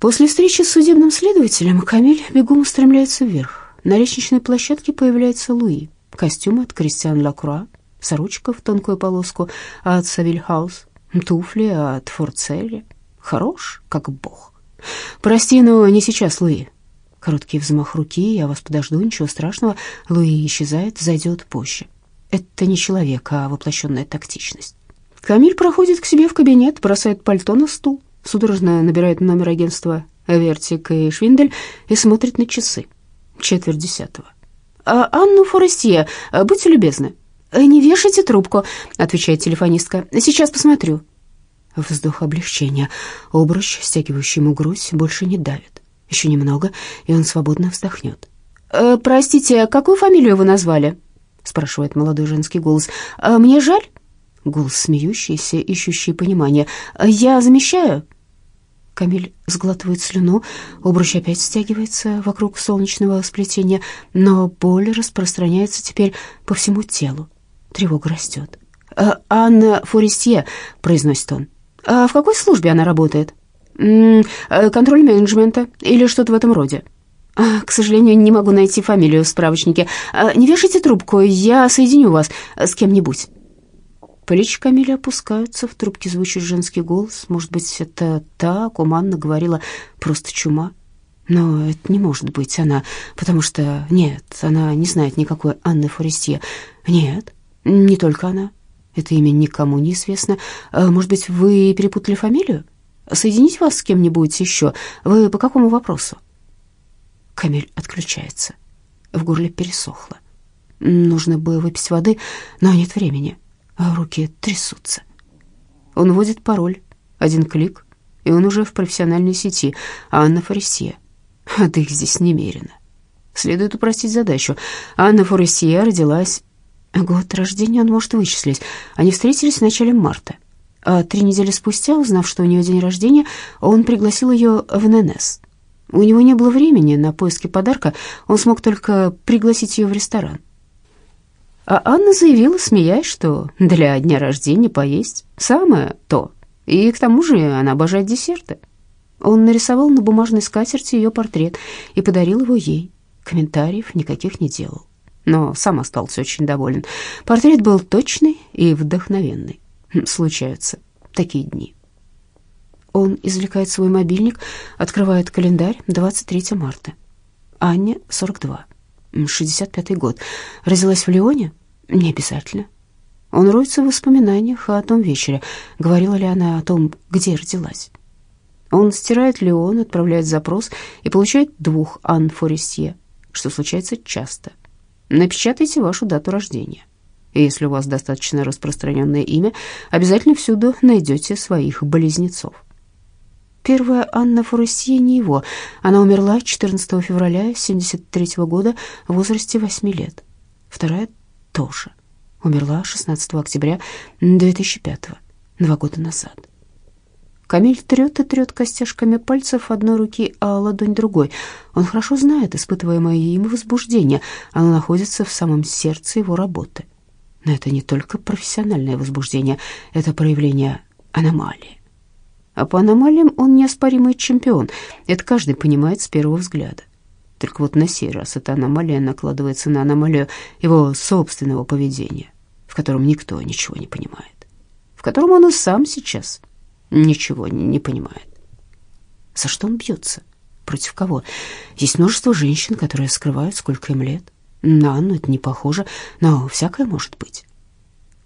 После встречи с судебным следователем Камиль бегом устремляется вверх. На лестничной площадке появляется Луи. Костюм от Кристиан Лакруа, сорочка в тонкую полоску от Савильхаус, туфли от Форцелли. Хорош, как бог. «Прости, но не сейчас, Луи». Короткий взмах руки, я вас подожду, ничего страшного. Луи исчезает, зайдет позже. Это не человек, а воплощенная тактичность. Камиль проходит к себе в кабинет, бросает пальто на стул, судорожно набирает номер агентства «Вертик» и «Швиндель» и смотрит на часы. Четверть десятого. «А, «Анну Форестье, будьте любезны». «Не вешайте трубку», — отвечает телефонистка. «Сейчас посмотрю». Вздох облегчения. Обруч, стягивающий ему грудь, больше не давит. Еще немного, и он свободно вздохнет. «Э, «Простите, какую фамилию вы назвали?» — спрашивает молодой женский голос. «Э, «Мне жаль?» Голос смеющийся, ищущий понимание. «Я замещаю?» Камиль сглатывает слюну, обруч опять стягивается вокруг солнечного сплетения, но боль распространяется теперь по всему телу. Тревога растет. «Э, «Анна Форестье», — произносит он. «А в какой службе она работает?» -м, «Контроль менеджмента или что-то в этом роде». А, «К сожалению, не могу найти фамилию в справочнике. А, не вешайте трубку, я соединю вас с кем-нибудь». Плечи Камиля опускаются, в трубке звучит женский голос. Может быть, это та, Куманна говорила, просто чума. Но это не может быть она, потому что... Нет, она не знает никакой Анны Форестье. Нет, не только она. Это имя никому не известно. А, может быть, вы перепутали фамилию? Соединить вас с кем-нибудь еще? Вы по какому вопросу? Камиль отключается. В горле пересохло. Нужно бы выпить воды, но нет времени а руки трясутся. Он вводит пароль, один клик, и он уже в профессиональной сети, Анна Форесье. А их здесь немерено. Следует упростить задачу. Анна Форесье родилась... Год рождения он может вычислить. Они встретились в начале марта. А три недели спустя, узнав, что у нее день рождения, он пригласил ее в ННС. У него не было времени на поиски подарка, он смог только пригласить ее в ресторан. А Анна заявила, смеясь, что для дня рождения поесть самое то. И к тому же она обожает десерты. Он нарисовал на бумажной скатерти ее портрет и подарил его ей. Комментариев никаких не делал, но сам остался очень доволен. Портрет был точный и вдохновенный. Хм, случаются такие дни. Он извлекает свой мобильник, открывает календарь, 23 марта. Анне 42. 65-й год. Родилась в Лионе? Не обязательно. Он роется в воспоминаниях о том вечере. Говорила ли она о том, где родилась? Он стирает Леон, отправляет запрос и получает двух Ан Форестье, что случается часто. Напечатайте вашу дату рождения. И если у вас достаточно распространенное имя, обязательно всюду найдете своих близнецов. Первая Анна Форестье не его. Она умерла 14 февраля 73 года в возрасте 8 лет. Вторая тоже. Умерла 16 октября 2005 два года назад. Камиль трет и трет костяшками пальцев одной руки, а ладонь другой. Он хорошо знает испытываемое им возбуждение. Оно находится в самом сердце его работы. Но это не только профессиональное возбуждение, это проявление аномалии. А по аномалиям он неоспоримый чемпион. Это каждый понимает с первого взгляда. Только вот на сей раз эта аномалия накладывается на аномалию его собственного поведения, в котором никто ничего не понимает, в котором он и сам сейчас ничего не понимает. За что он бьется? Против кого? Есть множество женщин, которые скрывают, сколько им лет. На Анну это не похоже, но всякое может быть.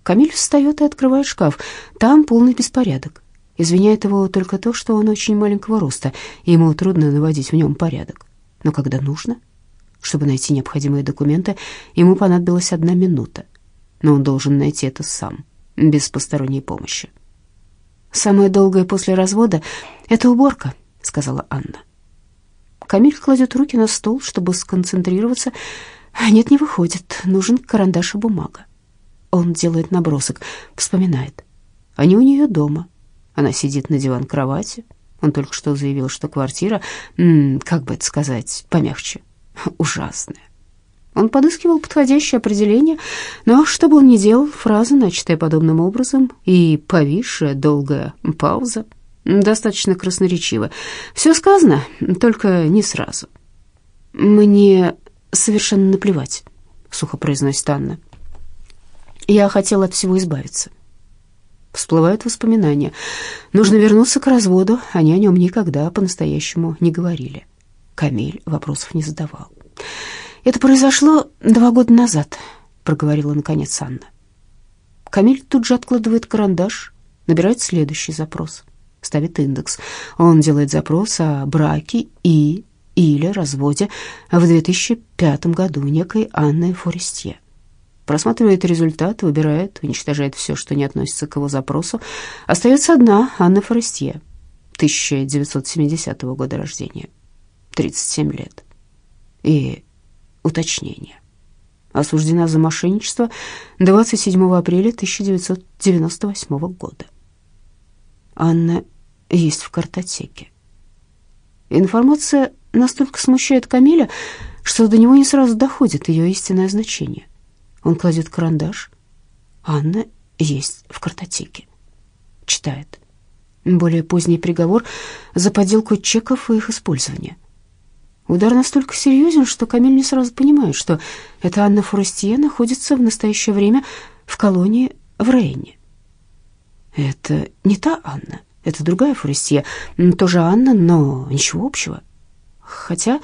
Камиль встает и открывает шкаф. Там полный беспорядок. Извиняет его только то, что он очень маленького роста, и ему трудно наводить в нем порядок. Но когда нужно, чтобы найти необходимые документы, ему понадобилась одна минута. Но он должен найти это сам, без посторонней помощи. «Самое долгое после развода — это уборка», — сказала Анна. Камиль кладет руки на стол, чтобы сконцентрироваться. Нет, не выходит. Нужен карандаш и бумага. Он делает набросок, вспоминает. Они у нее дома. Она сидит на диван-кровати, он только что заявил, что квартира, как бы это сказать, помягче, ужасная. Он подыскивал подходящее определение, но что бы он ни делал, фраза, начатая подобным образом, и повисшая долгая пауза, Достаточно красноречиво. Все сказано, только не сразу. Мне совершенно наплевать, сухо произносит Анна. Я хотела от всего избавиться. Всплывают воспоминания. Нужно вернуться к разводу, они о нем никогда по-настоящему не говорили. Камиль вопросов не задавал. «Это произошло два года назад», — проговорила наконец Анна. Камиль тут же откладывает карандаш, набирает следующий запрос, ставит индекс. Он делает запрос о браке и или разводе в 2005 году некой Анны Форестье. Просматривает результат, выбирает, уничтожает все, что не относится к его запросу. Остается одна Анна Форестье, 1970 года рождения, 37 лет. И уточнение. Осуждена за мошенничество 27 апреля 1998 года. Анна есть в картотеке. Информация настолько смущает Камиля, что до него не сразу доходит ее истинное значение. Он кладет карандаш. Анна есть в картотеке. Читает. Более поздний приговор за подделку чеков и их использование. Удар настолько серьезен, что Камиль не сразу понимает, что эта Анна Форестье находится в настоящее время в колонии в Рейне. Это не та Анна, это другая Форестье, тоже Анна, но ничего общего. Хотя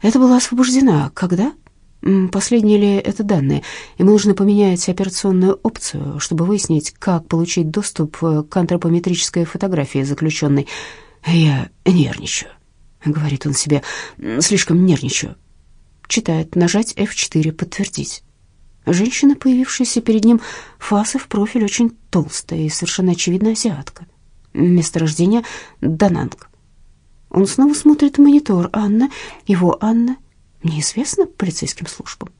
это была освобождена когда? Последние ли это данные? Ему нужно поменять операционную опцию, чтобы выяснить, как получить доступ к антропометрической фотографии заключенной. Я нервничаю. — говорит он себе, — слишком нервничаю. Читает, нажать F4, подтвердить. Женщина, появившаяся перед ним, фасы в профиль очень толстая и совершенно очевидно азиатка. Место рождения — Дананг. Он снова смотрит в монитор. Анна, его Анна, неизвестна полицейским службам.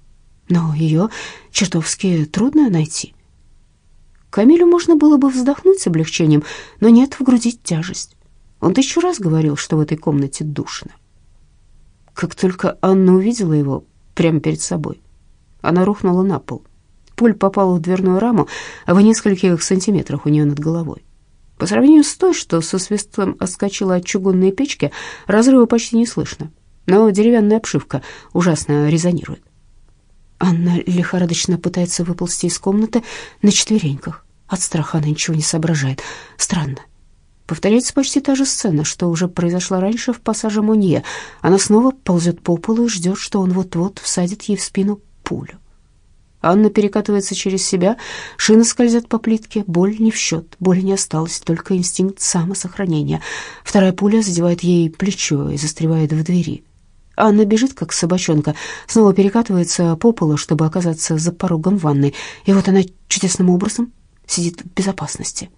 Но ее чертовски трудно найти. Камилю можно было бы вздохнуть с облегчением, но нет в груди тяжесть. Он тысячу раз говорил, что в этой комнате душно. Как только Анна увидела его прямо перед собой, она рухнула на пол. Пуль попала в дверную раму, а в нескольких сантиметрах у нее над головой. По сравнению с той, что со свистом отскочила от чугунной печки, разрыва почти не слышно, но деревянная обшивка ужасно резонирует. Анна лихорадочно пытается выползти из комнаты на четвереньках. От страха она ничего не соображает. Странно. Повторяется почти та же сцена, что уже произошла раньше в пассаже Монье. Она снова ползет по полу и ждет, что он вот-вот всадит ей в спину пулю. Анна перекатывается через себя, шины скользят по плитке, боль не в счет, боли не осталось, только инстинкт самосохранения. Вторая пуля задевает ей плечо и застревает в двери. Анна бежит, как собачонка, снова перекатывается по полу, чтобы оказаться за порогом ванной, и вот она чудесным образом сидит в безопасности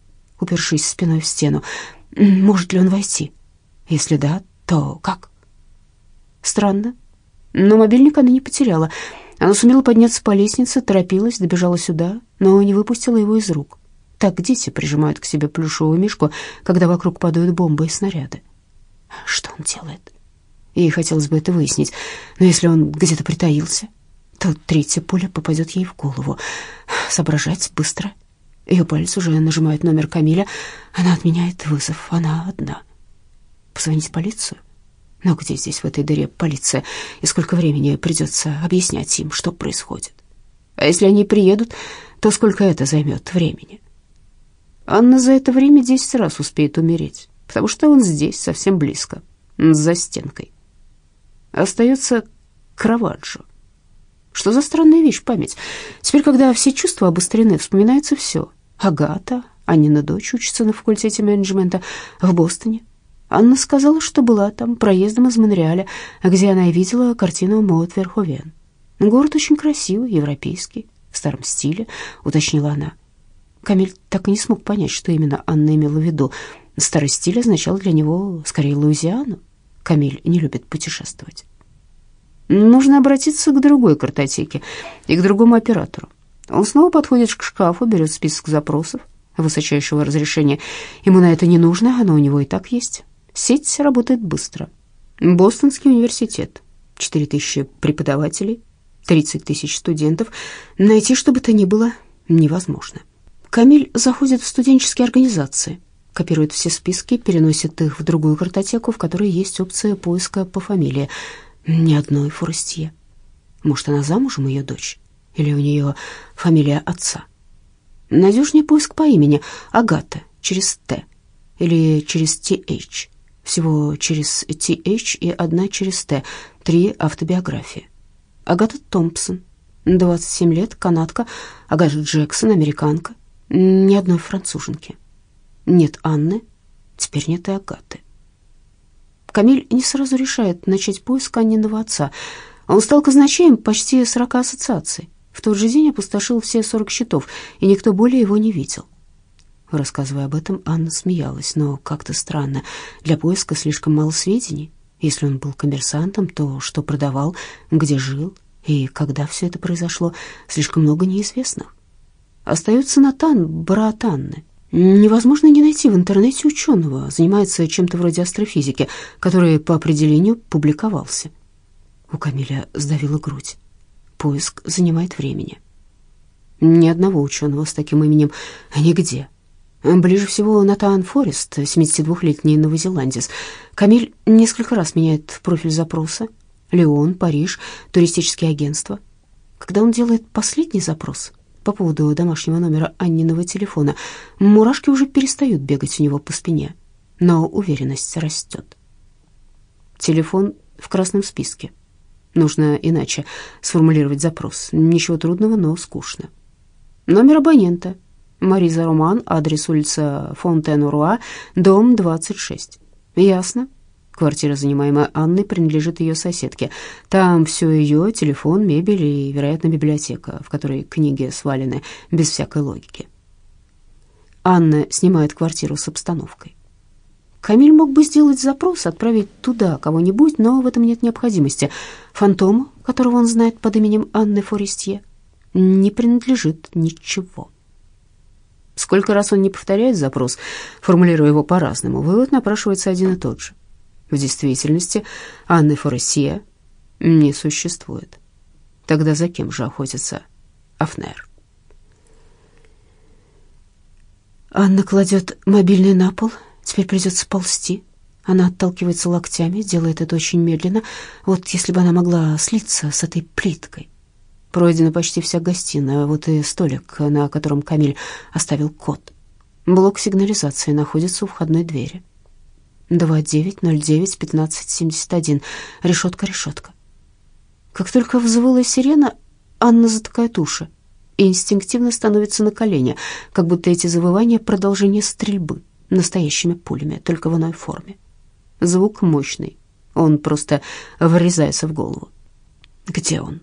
упершись спиной в стену. Может ли он войти? Если да, то как? Странно. Но мобильник она не потеряла. Она сумела подняться по лестнице, торопилась, добежала сюда, но не выпустила его из рук. Так дети прижимают к себе плюшевую мишку, когда вокруг падают бомбы и снаряды. Что он делает? Ей хотелось бы это выяснить, но если он где-то притаился, то третья пуля попадет ей в голову. Соображать быстро ее палец уже нажимает номер Камиля. Она отменяет вызов. Она одна. Позвонить в полицию? Но где здесь, в этой дыре, полиция? И сколько времени придется объяснять им, что происходит? А если они приедут, то сколько это займет времени? Анна за это время десять раз успеет умереть, потому что он здесь, совсем близко, за стенкой. Остается Краваджо. Что за странная вещь память? Теперь, когда все чувства обострены, вспоминается все. Агата, Аннина дочь, учится на факультете менеджмента в Бостоне. Анна сказала, что была там проездом из Монреаля, где она видела картину Мот Верховен. Город очень красивый, европейский, в старом стиле, уточнила она. Камиль так и не смог понять, что именно Анна имела в виду. Старый стиль означал для него скорее Луизиану. Камиль не любит путешествовать. Нужно обратиться к другой картотеке и к другому оператору. Он снова подходит к шкафу, берет список запросов высочайшего разрешения. Ему на это не нужно, оно у него и так есть. Сеть работает быстро. Бостонский университет, 4 тысячи преподавателей, 30 тысяч студентов. Найти что бы то ни было невозможно. Камиль заходит в студенческие организации. Копирует все списки, переносит их в другую картотеку, в которой есть опция поиска по фамилии. Ни одной Форестье. Может, она замужем, ее дочь? Или у нее фамилия отца? Надежнее поиск по имени Агата через Т или через TH. Всего через TH и одна через Т. Три автобиографии. Агата Томпсон, 27 лет, канадка. Агата Джексон, американка. Ни одной француженки. Нет Анны, теперь нет и Агаты. Камиль не сразу решает начать поиск Анниного отца. Он стал казначеем почти 40 ассоциаций. В тот же день опустошил все 40 счетов, и никто более его не видел. Рассказывая об этом, Анна смеялась, но как-то странно. Для поиска слишком мало сведений. Если он был коммерсантом, то что продавал, где жил и когда все это произошло, слишком много неизвестных. Остается Натан, брат Анны. Невозможно не найти в интернете ученого, занимается чем-то вроде астрофизики, который по определению публиковался. У Камиля сдавила грудь. Поиск занимает времени. Ни одного ученого с таким именем нигде. Ближе всего Натан Форест, 72-летний новозеландец. Камиль несколько раз меняет профиль запроса. Леон, Париж, туристические агентства. Когда он делает последний запрос по поводу домашнего номера Анниного телефона, мурашки уже перестают бегать у него по спине, но уверенность растет. Телефон в красном списке. Нужно иначе сформулировать запрос. Ничего трудного, но скучно. Номер абонента. Мариза Роман, адрес улица Фонтен-Руа, дом 26. Ясно. Квартира, занимаемая Анной, принадлежит ее соседке. Там все ее, телефон, мебель и, вероятно, библиотека, в которой книги свалены без всякой логики. Анна снимает квартиру с обстановкой. Камиль мог бы сделать запрос, отправить туда кого-нибудь, но в этом нет необходимости. Фантому, которого он знает под именем Анны Форестье, не принадлежит ничего. Сколько раз он не повторяет запрос, формулируя его по-разному, вывод напрашивается один и тот же. В действительности Анны Форестье не существует. Тогда за кем же охотится Афнер? Анна кладет мобильный на пол Теперь придется ползти. Она отталкивается локтями, делает это очень медленно. Вот если бы она могла слиться с этой плиткой. Пройдена почти вся гостиная, вот и столик, на котором Камиль оставил код. Блок сигнализации находится у входной двери. 2909-1571. Решетка, решетка. Как только взвыла сирена, Анна затыкает уши и инстинктивно становится на колени, как будто эти завывания — продолжение стрельбы настоящими пулями, только в иной форме. Звук мощный, он просто врезается в голову. Где он?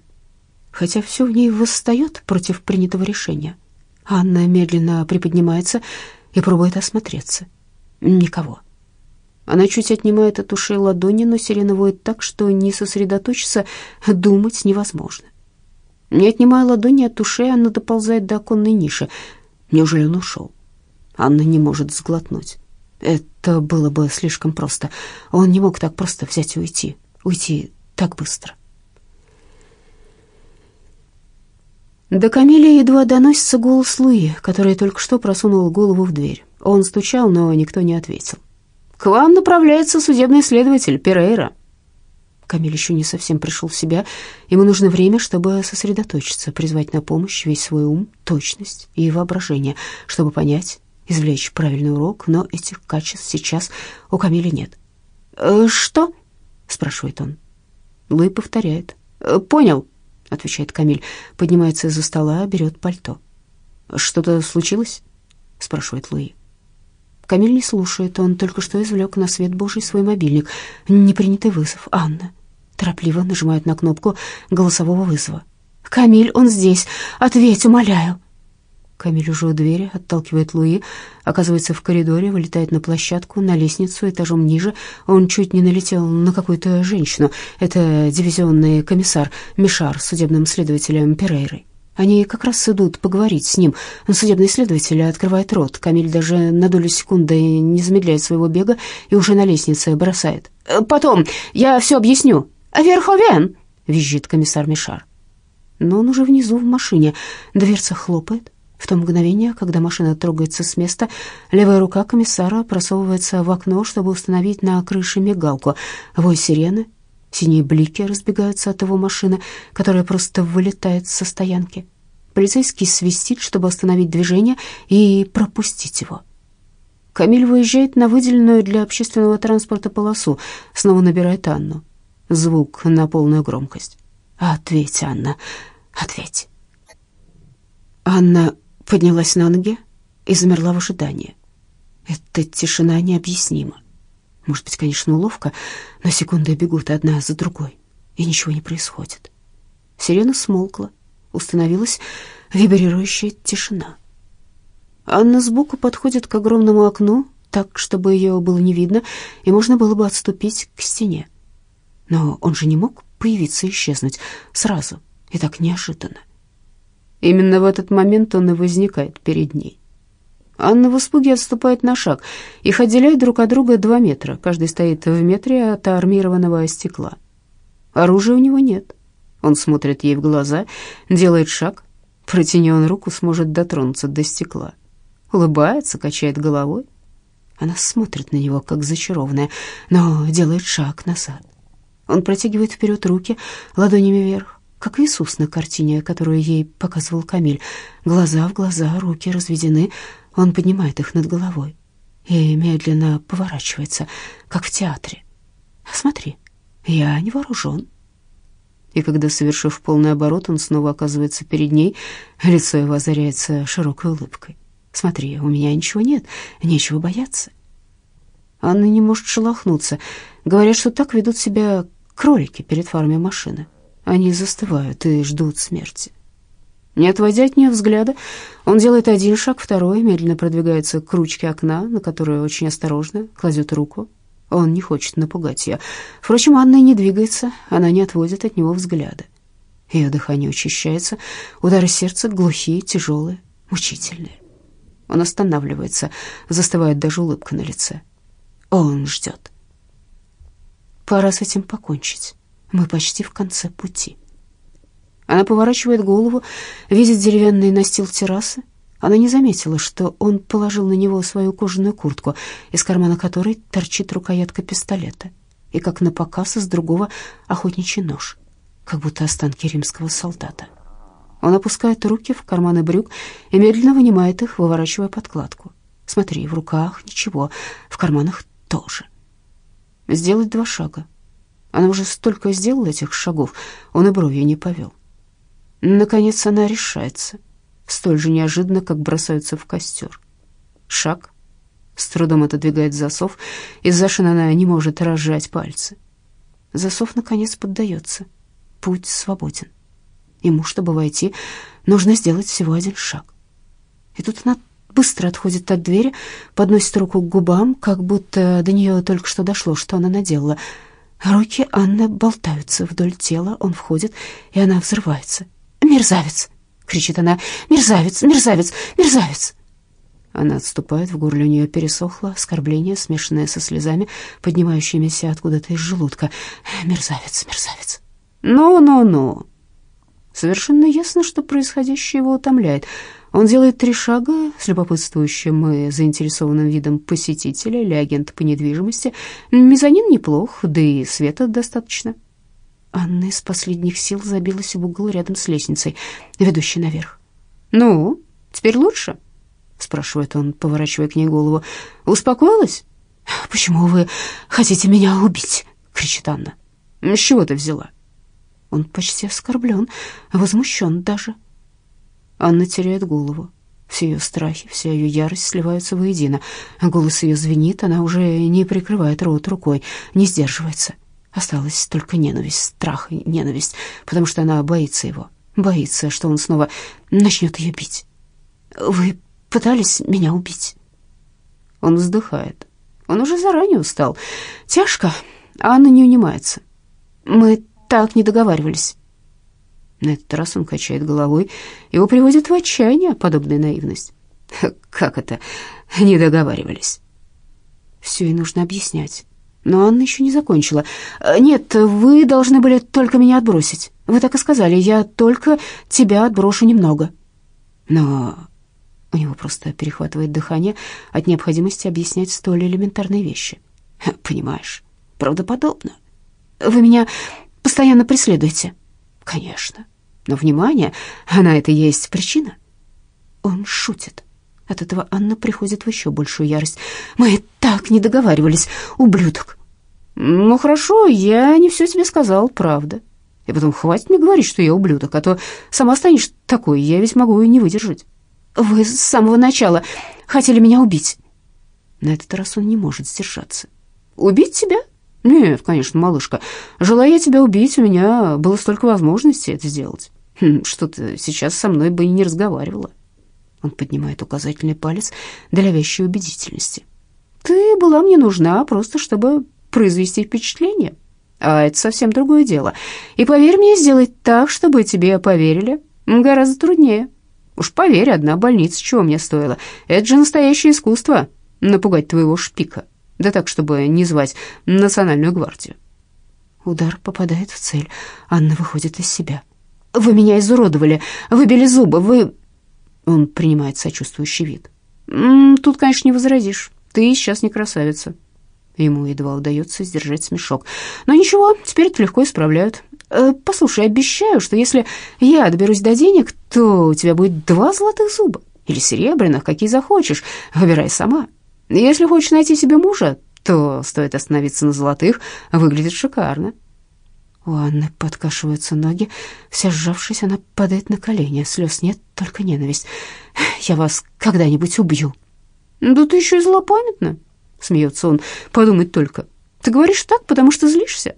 Хотя все в ней восстает против принятого решения. Анна медленно приподнимается и пробует осмотреться. Никого. Она чуть отнимает от ушей ладони, но сирена воет так, что не сосредоточиться, думать невозможно. Не отнимая ладони от ушей, она доползает до оконной ниши. Неужели он ушел? Анна не может сглотнуть. Это было бы слишком просто. Он не мог так просто взять и уйти. Уйти так быстро. До Камиля едва доносится голос Луи, который только что просунул голову в дверь. Он стучал, но никто не ответил. «К вам направляется судебный следователь Перейра». Камиль еще не совсем пришел в себя. Ему нужно время, чтобы сосредоточиться, призвать на помощь весь свой ум, точность и воображение, чтобы понять, извлечь правильный урок, но этих качеств сейчас у Камиля нет. «Э, «Что?» — спрашивает он. Луи повторяет. «Э, «Понял», — отвечает Камиль, поднимается из-за стола, берет пальто. «Что-то случилось?» — спрашивает Луи. Камиль не слушает, он только что извлек на свет Божий свой мобильник. Непринятый вызов. Анна. Торопливо нажимает на кнопку голосового вызова. «Камиль, он здесь. Ответь, умоляю». Камиль уже у двери, отталкивает Луи, оказывается в коридоре, вылетает на площадку, на лестницу, этажом ниже. Он чуть не налетел на какую-то женщину. Это дивизионный комиссар Мишар судебным следователем Перейрой. Они как раз идут поговорить с ним. Судебный следователь открывает рот. Камиль даже на долю секунды не замедляет своего бега и уже на лестнице бросает. «Потом, я все объясню». «Верховен!» — визжит комиссар Мишар. Но он уже внизу в машине. Дверца хлопает. В то мгновение, когда машина трогается с места, левая рука комиссара просовывается в окно, чтобы установить на крыше мигалку. Вой сирены, синие блики разбегаются от его машины, которая просто вылетает со стоянки. Полицейский свистит, чтобы остановить движение и пропустить его. Камиль выезжает на выделенную для общественного транспорта полосу, снова набирает Анну. Звук на полную громкость. «Ответь, Анна, ответь». Анна поднялась на ноги и замерла в ожидании. Эта тишина необъяснима. Может быть, конечно, уловка, но секунды бегут одна за другой, и ничего не происходит. Сирена смолкла, установилась вибрирующая тишина. Анна сбоку подходит к огромному окну, так, чтобы ее было не видно, и можно было бы отступить к стене. Но он же не мог появиться и исчезнуть сразу и так неожиданно. Именно в этот момент он и возникает перед ней. Анна в испуге отступает на шаг. Их отделяет друг от друга два метра. Каждый стоит в метре от армированного стекла. Оружия у него нет. Он смотрит ей в глаза, делает шаг. Протяни он руку, сможет дотронуться до стекла. Улыбается, качает головой. Она смотрит на него, как зачарованная, но делает шаг назад. Он протягивает вперед руки, ладонями вверх, как Иисус на картине, которую ей показывал Камиль. Глаза в глаза, руки разведены. Он поднимает их над головой и медленно поворачивается, как в театре. «Смотри, я не вооружен». И когда, совершив полный оборот, он снова оказывается перед ней, лицо его озаряется широкой улыбкой. «Смотри, у меня ничего нет, нечего бояться». Анна не может шелохнуться. Говорят, что так ведут себя кролики перед фармой машины. Они застывают и ждут смерти. Не отводя от нее взгляда, он делает один шаг, второй, медленно продвигается к ручке окна, на которую очень осторожно кладет руку. Он не хочет напугать ее. Впрочем, Анна не двигается, она не отводит от него взгляда. Ее дыхание учащается, удары сердца глухие, тяжелые, мучительные. Он останавливается, застывает даже улыбка на лице. Он ждет. Пора с этим покончить. Мы почти в конце пути. Она поворачивает голову, видит деревянный настил террасы. Она не заметила, что он положил на него свою кожаную куртку, из кармана которой торчит рукоятка пистолета, и как на показ из другого охотничий нож, как будто останки римского солдата. Он опускает руки в карманы брюк и медленно вынимает их, выворачивая подкладку. Смотри, в руках ничего, в карманах тоже сделать два шага. Она уже столько сделала этих шагов, он и бровью не повел. Наконец она решается, столь же неожиданно, как бросаются в костер. Шаг, с трудом отодвигает засов, из-за она не может разжать пальцы. Засов, наконец, поддается. Путь свободен. Ему, чтобы войти, нужно сделать всего один шаг. И тут она быстро отходит от двери, подносит руку к губам, как будто до нее только что дошло, что она наделала. Руки Анны болтаются вдоль тела, он входит, и она взрывается. «Мерзавец!» — кричит она. «Мерзавец! Мерзавец! Мерзавец!» Она отступает, в горле у нее пересохло, оскорбление, смешанное со слезами, поднимающимися откуда-то из желудка. «Мерзавец! Мерзавец!» «Ну-ну-ну!» Совершенно ясно, что происходящее его утомляет — он делает три шага с любопытствующим и заинтересованным видом посетителя или агента по недвижимости. Мезонин неплох, да и света достаточно. Анна из последних сил забилась в угол рядом с лестницей, ведущей наверх. «Ну, теперь лучше?» — спрашивает он, поворачивая к ней голову. «Успокоилась?» «Почему вы хотите меня убить?» — кричит Анна. «С чего ты взяла?» Он почти оскорблен, возмущен даже. Анна теряет голову. Все ее страхи, вся ее ярость сливаются воедино. Голос ее звенит, она уже не прикрывает рот рукой, не сдерживается. Осталась только ненависть, страх и ненависть, потому что она боится его, боится, что он снова начнет ее бить. «Вы пытались меня убить?» Он вздыхает. Он уже заранее устал. Тяжко, а Анна не унимается. «Мы так не договаривались. На этот раз он качает головой. Его приводит в отчаяние подобная наивность. Как это? Не договаривались. Все и нужно объяснять. Но Анна еще не закончила. «Нет, вы должны были только меня отбросить. Вы так и сказали, я только тебя отброшу немного». «Но У него просто перехватывает дыхание от необходимости объяснять столь элементарные вещи. Понимаешь, правдоподобно. Вы меня постоянно преследуете. Конечно. Но внимание, на это есть причина. Он шутит. От этого Анна приходит в еще большую ярость. Мы так не договаривались, ублюдок. Ну хорошо, я не все тебе сказал, правда. И потом хватит мне говорить, что я ублюдок, а то сама станешь такой, я ведь могу и не выдержать. Вы с самого начала хотели меня убить. На этот раз он не может сдержаться. Убить тебя? Нет, конечно, малышка. Желая я тебя убить, у меня было столько возможностей это сделать. Хм, что ты сейчас со мной бы и не разговаривала. Он поднимает указательный палец для вещей убедительности. Ты была мне нужна просто, чтобы произвести впечатление. А это совсем другое дело. И поверь мне, сделать так, чтобы тебе поверили, гораздо труднее. Уж поверь, одна больница чего мне стоила. Это же настоящее искусство — напугать твоего шпика. Да так, чтобы не звать национальную гвардию. Удар попадает в цель. Анна выходит из себя. «Вы меня изуродовали, выбили зубы, вы...» Он принимает сочувствующий вид. «Тут, конечно, не возразишь. Ты сейчас не красавица». Ему едва удается сдержать смешок. «Но ничего, теперь это легко исправляют. Э, послушай, обещаю, что если я доберусь до денег, то у тебя будет два золотых зуба. Или серебряных, какие захочешь. Выбирай сама. Если хочешь найти себе мужа, то стоит остановиться на золотых. Выглядит шикарно». У Анны подкашиваются ноги. Вся сжавшись, она падает на колени. Слез нет, только ненависть. «Я вас когда-нибудь убью». «Да ты еще и злопамятна», — смеется он. «Подумать только. Ты говоришь так, потому что злишься?»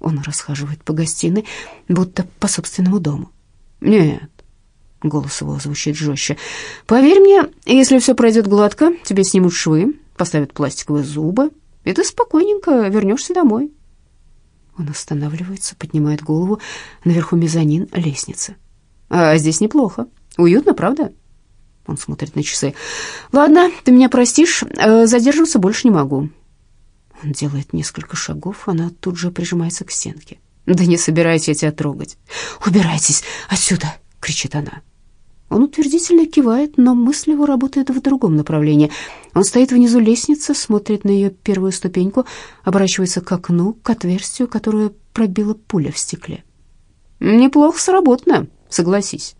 Он расхаживает по гостиной, будто по собственному дому. «Нет», — голос его звучит жестче. «Поверь мне, если все пройдет гладко, тебе снимут швы, поставят пластиковые зубы, и ты спокойненько вернешься домой». Он останавливается, поднимает голову. Наверху мезонин, лестница. «А здесь неплохо. Уютно, правда?» Он смотрит на часы. «Ладно, ты меня простишь, э, задерживаться больше не могу. Он делает несколько шагов, она тут же прижимается к стенке. «Да не собираюсь я тебя трогать. Убирайтесь отсюда!» — кричит она. Он утвердительно кивает, но мысль его работает в другом направлении. Он стоит внизу лестницы, смотрит на ее первую ступеньку, оборачивается к окну, к отверстию, которое пробила пуля в стекле. «Неплохо сработано, согласись».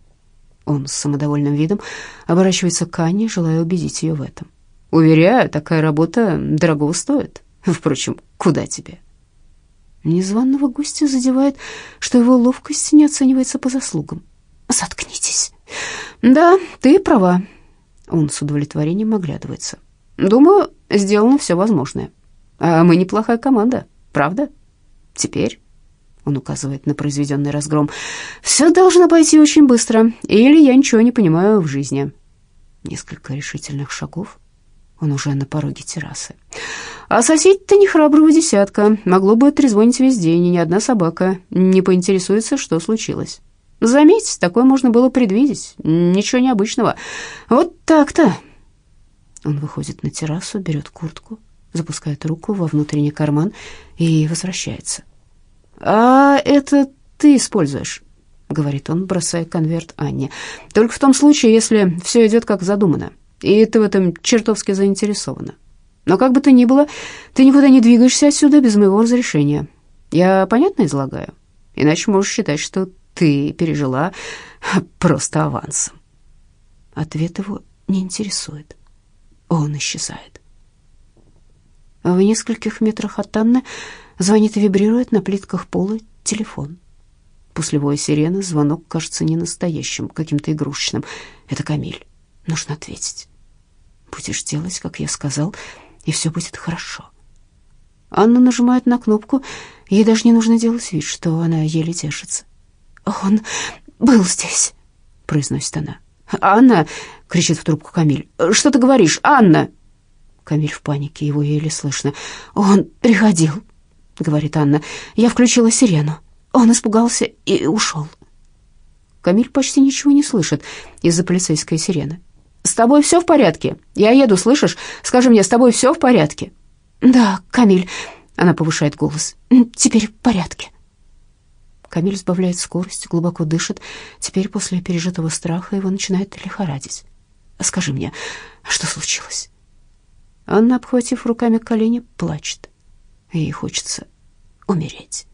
Он с самодовольным видом оборачивается к Анне, желая убедить ее в этом. «Уверяю, такая работа дорого стоит». Впрочем, куда тебе? Незваного гостя задевает, что его ловкость не оценивается по заслугам. Заткнитесь. Да, ты права. Он с удовлетворением оглядывается. Думаю, сделано все возможное. А мы неплохая команда, правда? Теперь он указывает на произведенный разгром. «Все должно пойти очень быстро, или я ничего не понимаю в жизни». Несколько решительных шагов. Он уже на пороге террасы. А соседи-то не храброго десятка. Могло бы трезвонить весь день, и ни одна собака не поинтересуется, что случилось. Заметь, такое можно было предвидеть. Ничего необычного. Вот так-то. Он выходит на террасу, берет куртку, запускает руку во внутренний карман и возвращается. «А это ты используешь?» — говорит он, бросая конверт Анне. «Только в том случае, если все идет как задумано, и ты в этом чертовски заинтересована. Но как бы то ни было, ты никуда не двигаешься отсюда без моего разрешения. Я понятно излагаю? Иначе можешь считать, что ты пережила просто авансом. Ответ его не интересует. Он исчезает. В нескольких метрах от Анны звонит и вибрирует на плитках пола телефон. После воя сирены звонок кажется не настоящим, каким-то игрушечным. Это Камиль. Нужно ответить. Будешь делать, как я сказал, и все будет хорошо. Анна нажимает на кнопку, ей даже не нужно делать вид, что она еле держится. «Он был здесь», — произносит она. «Анна!» — кричит в трубку Камиль. «Что ты говоришь, Анна?» Камиль в панике, его еле слышно. «Он приходил», — говорит Анна. «Я включила сирену. Он испугался и ушел». Камиль почти ничего не слышит из-за полицейской сирены. «С тобой все в порядке? Я еду, слышишь? Скажи мне, с тобой все в порядке?» «Да, Камиль», — она повышает голос, — «теперь в порядке». Камиль сбавляет скорость, глубоко дышит. Теперь после пережитого страха его начинает лихорадить. Скажи мне, что случилось?» Анна, обхватив руками колени, плачет. Ей хочется умереть.